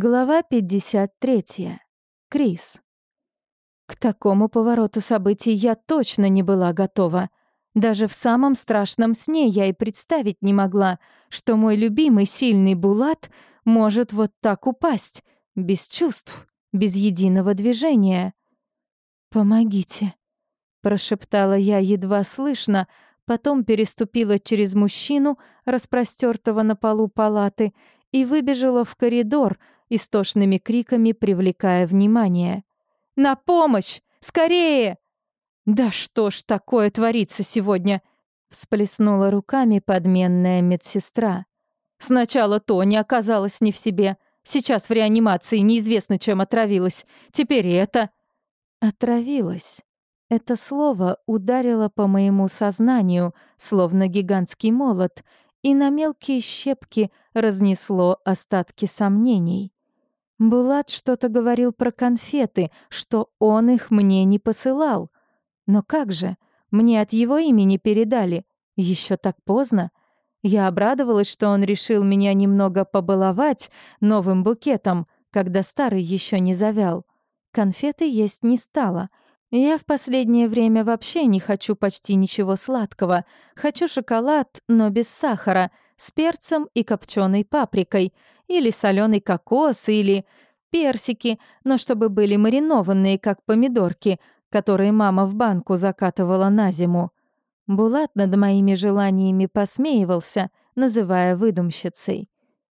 Глава 53. Крис. К такому повороту событий я точно не была готова. Даже в самом страшном сне я и представить не могла, что мой любимый сильный Булат может вот так упасть, без чувств, без единого движения. «Помогите», — прошептала я едва слышно, потом переступила через мужчину, распростертого на полу палаты, и выбежала в коридор, истошными криками привлекая внимание. «На помощь! Скорее!» «Да что ж такое творится сегодня?» — всплеснула руками подменная медсестра. «Сначала Тони оказалась не в себе. Сейчас в реанимации неизвестно, чем отравилась. Теперь это...» «Отравилась». Это слово ударило по моему сознанию, словно гигантский молот, и на мелкие щепки разнесло остатки сомнений. Булат что-то говорил про конфеты, что он их мне не посылал. Но как же? Мне от его имени передали. Еще так поздно. Я обрадовалась, что он решил меня немного побаловать новым букетом, когда старый еще не завял. Конфеты есть не стала. Я в последнее время вообще не хочу почти ничего сладкого. Хочу шоколад, но без сахара, с перцем и копченой паприкой — или соленый кокос, или персики, но чтобы были маринованные, как помидорки, которые мама в банку закатывала на зиму. Булат над моими желаниями посмеивался, называя выдумщицей.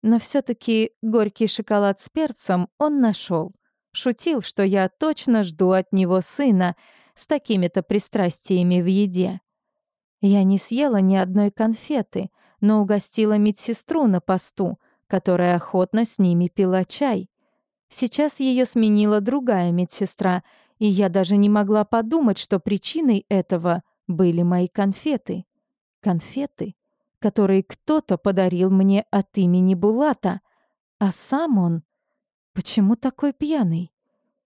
Но все таки горький шоколад с перцем он нашел. Шутил, что я точно жду от него сына с такими-то пристрастиями в еде. Я не съела ни одной конфеты, но угостила медсестру на посту — которая охотно с ними пила чай. Сейчас ее сменила другая медсестра, и я даже не могла подумать, что причиной этого были мои конфеты. Конфеты, которые кто-то подарил мне от имени Булата, а сам он... Почему такой пьяный?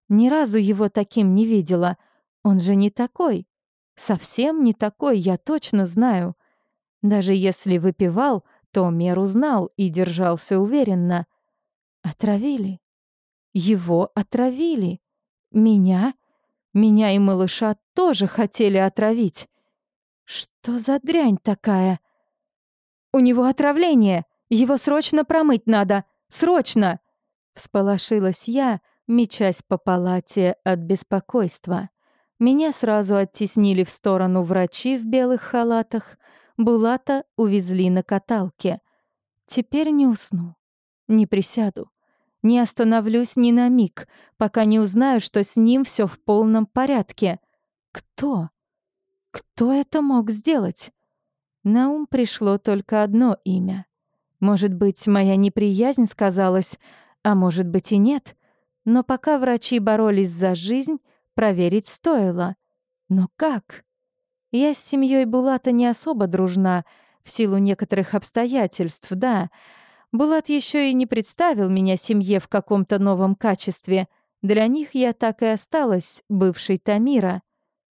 Ни разу его таким не видела. Он же не такой. Совсем не такой, я точно знаю. Даже если выпивал, то меру знал и держался уверенно. Отравили. Его отравили. Меня? Меня и малыша тоже хотели отравить. Что за дрянь такая? У него отравление. Его срочно промыть надо. Срочно! Всполошилась я, мечась по палате от беспокойства. Меня сразу оттеснили в сторону врачи в белых халатах — Булата увезли на каталке. Теперь не усну, не присяду, не остановлюсь ни на миг, пока не узнаю, что с ним все в полном порядке. Кто? Кто это мог сделать? На ум пришло только одно имя. Может быть, моя неприязнь сказалась, а может быть и нет. Но пока врачи боролись за жизнь, проверить стоило. Но как? Я с семьей Булата не особо дружна, в силу некоторых обстоятельств, да. Булат еще и не представил меня семье в каком-то новом качестве. Для них я так и осталась бывшей Тамира.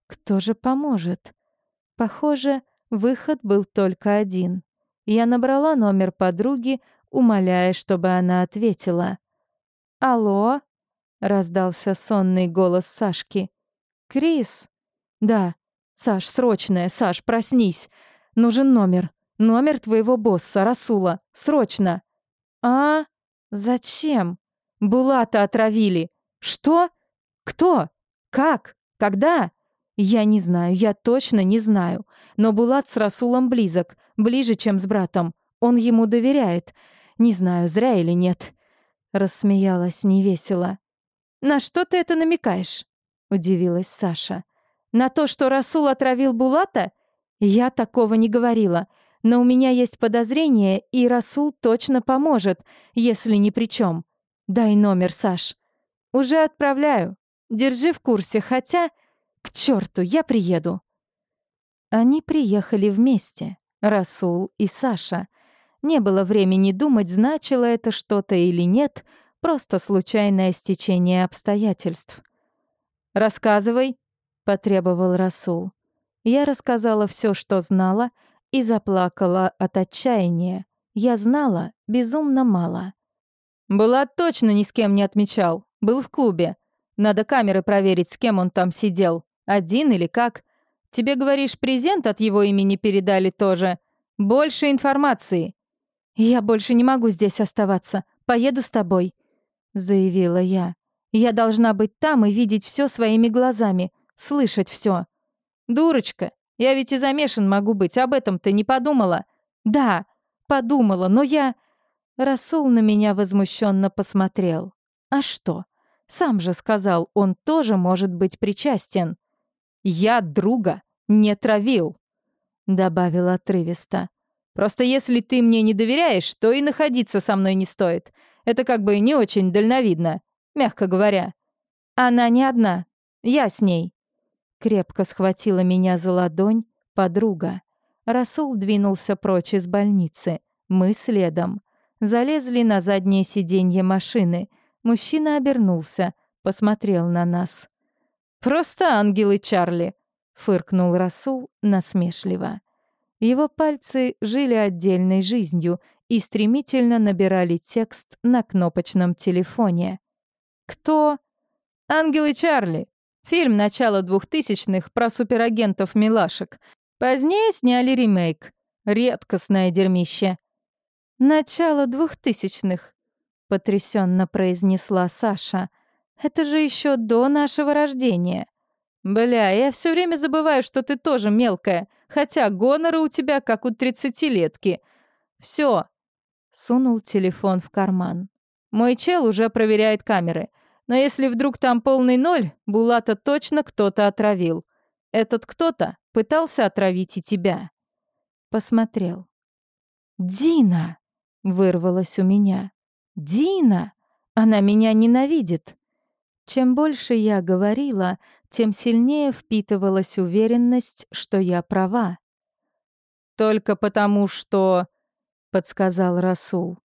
Кто же поможет? Похоже, выход был только один. Я набрала номер подруги, умоляя, чтобы она ответила. «Алло?» — раздался сонный голос Сашки. «Крис?» «Да, «Саш, срочное, Саш, проснись. Нужен номер. Номер твоего босса, Расула. Срочно!» «А? Зачем? Булата отравили. Что? Кто? Как? Когда?» «Я не знаю, я точно не знаю. Но Булат с Расулом близок, ближе, чем с братом. Он ему доверяет. Не знаю, зря или нет». Рассмеялась невесело. «На что ты это намекаешь?» — удивилась Саша. На то, что Расул отравил Булата? Я такого не говорила. Но у меня есть подозрение, и Расул точно поможет, если ни при чем. Дай номер, Саш. Уже отправляю. Держи в курсе, хотя... К черту, я приеду. Они приехали вместе, Расул и Саша. Не было времени думать, значило это что-то или нет, просто случайное стечение обстоятельств. «Рассказывай», — потребовал Расул. Я рассказала все, что знала, и заплакала от отчаяния. Я знала безумно мало. Булат точно ни с кем не отмечал. Был в клубе. Надо камеры проверить, с кем он там сидел. Один или как. Тебе, говоришь, презент от его имени передали тоже. Больше информации. Я больше не могу здесь оставаться. Поеду с тобой, заявила я. Я должна быть там и видеть все своими глазами, слышать все. Дурочка, я ведь и замешан могу быть, об этом ты не подумала? Да, подумала, но я... Расул на меня возмущенно посмотрел. А что? Сам же сказал, он тоже может быть причастен. «Я друга не травил», — добавил отрывисто. «Просто если ты мне не доверяешь, то и находиться со мной не стоит. Это как бы не очень дальновидно, мягко говоря. Она не одна, я с ней». Крепко схватила меня за ладонь подруга. Расул двинулся прочь из больницы. Мы следом. Залезли на заднее сиденье машины. Мужчина обернулся, посмотрел на нас. «Просто ангелы Чарли», — фыркнул Расул насмешливо. Его пальцы жили отдельной жизнью и стремительно набирали текст на кнопочном телефоне. «Кто?» «Ангелы Чарли», Фильм начала двухтысячных про суперагентов-милашек. Позднее сняли ремейк. Редкостное дерьмище. «Начало двухтысячных», — потрясенно произнесла Саша. «Это же еще до нашего рождения». «Бля, я все время забываю, что ты тоже мелкая, хотя гоноры у тебя как у тридцатилетки. Все. Сунул телефон в карман. Мой чел уже проверяет камеры. Но если вдруг там полный ноль, Булата точно кто-то отравил. Этот кто-то пытался отравить и тебя. Посмотрел. «Дина!» — вырвалось у меня. «Дина! Она меня ненавидит!» Чем больше я говорила, тем сильнее впитывалась уверенность, что я права. «Только потому, что...» — подсказал Расул.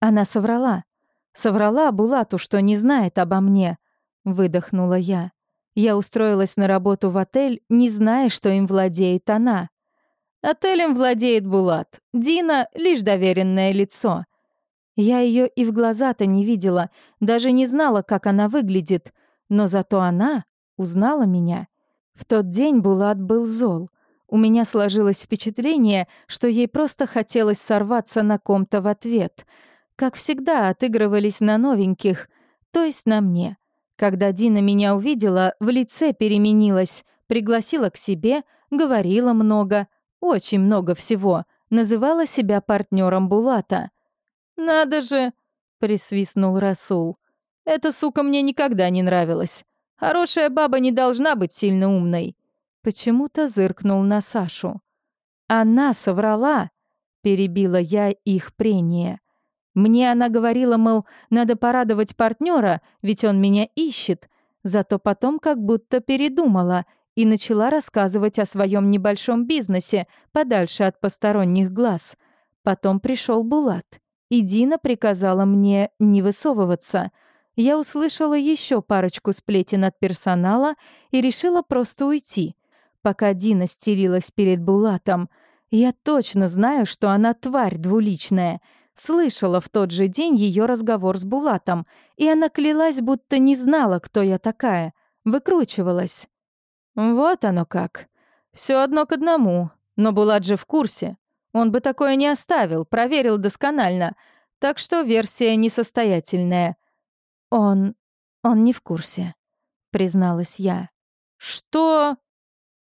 Она соврала. Соврала Булату, что не знает обо мне. Выдохнула я. Я устроилась на работу в отель, не зная, что им владеет она. Отелем владеет Булат. Дина — лишь доверенное лицо. Я ее и в глаза-то не видела, даже не знала, как она выглядит. Но зато она узнала меня. В тот день Булат был зол. У меня сложилось впечатление, что ей просто хотелось сорваться на ком-то в ответ — как всегда, отыгрывались на новеньких, то есть на мне. Когда Дина меня увидела, в лице переменилась, пригласила к себе, говорила много, очень много всего, называла себя партнером Булата. «Надо же!» — присвистнул Расул. «Эта сука мне никогда не нравилась. Хорошая баба не должна быть сильно умной». Почему-то зыркнул на Сашу. «Она соврала!» — перебила я их прение. Мне она говорила, мол, надо порадовать партнера, ведь он меня ищет. Зато потом как будто передумала и начала рассказывать о своем небольшом бизнесе подальше от посторонних глаз. Потом пришел Булат, и Дина приказала мне не высовываться. Я услышала еще парочку сплетен от персонала и решила просто уйти. Пока Дина стелилась перед Булатом, я точно знаю, что она тварь двуличная — Слышала в тот же день ее разговор с Булатом, и она клялась, будто не знала, кто я такая. Выкручивалась. Вот оно как. Все одно к одному. Но Булат же в курсе. Он бы такое не оставил, проверил досконально. Так что версия несостоятельная. Он... он не в курсе, призналась я. Что?